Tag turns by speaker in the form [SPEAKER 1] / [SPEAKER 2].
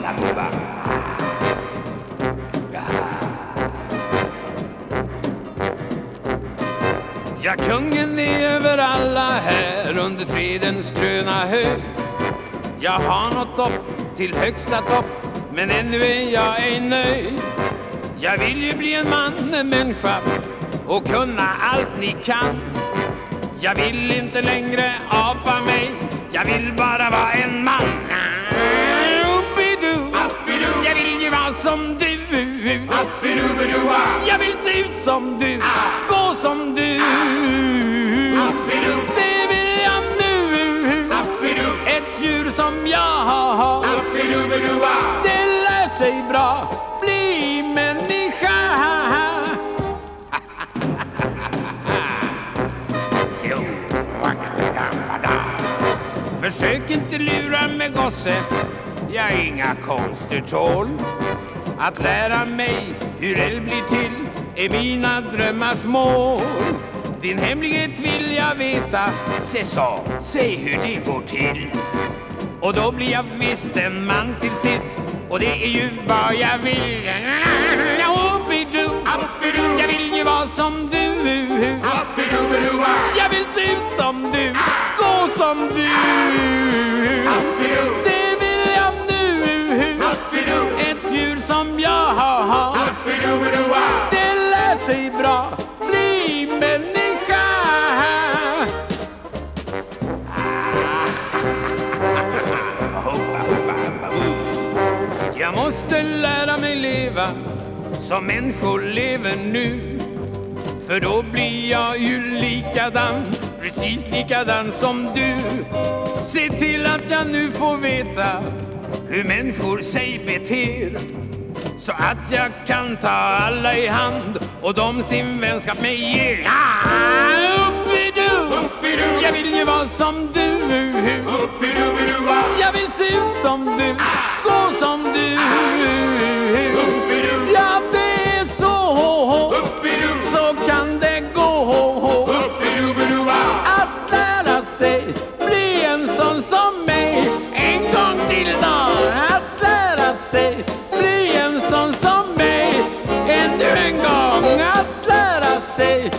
[SPEAKER 1] la cueva. Ja, kungen är över alla här under trädens gröna hög. Jag har nått upp till högsta topp, men ännu är jag ej nöjd. Jag vill ju bli en man, en människa och kunna allt ni kan. Jag vill inte längre apa mig, jag vill bara vara en man. Du. Jag vill se ut som du, gå som du. Det vill jag nu. Ett djur som jag. Det lär sig bra bli människa. Försök inte lura mig gosse, jag är inga konster tål. Att lära mig hur eld blir till är mina drömmars mål. Din hemlighet vill jag veta, se så, säg hur det går till. Och då blir jag visst en man till sist, och det är ju vad jag vill. Hoppidoo, jag vill ju vara som du. Jag måste lära mig leva som människor lever nu. För då blir jag ju likadan, precis likadan som du. Se till att jag nu får veta hur människor sig beter. Så att jag kan ta alla i hand och de sin vänskap mig ger. Ah, uppidoo! Jag vill ju vara som du som du, gå som du. Ja, det är så, så kan det gå. Att lära sig bli en sån som mig. En gång till då. Att lära sig bli en sån som mig. Ännu en gång att lära sig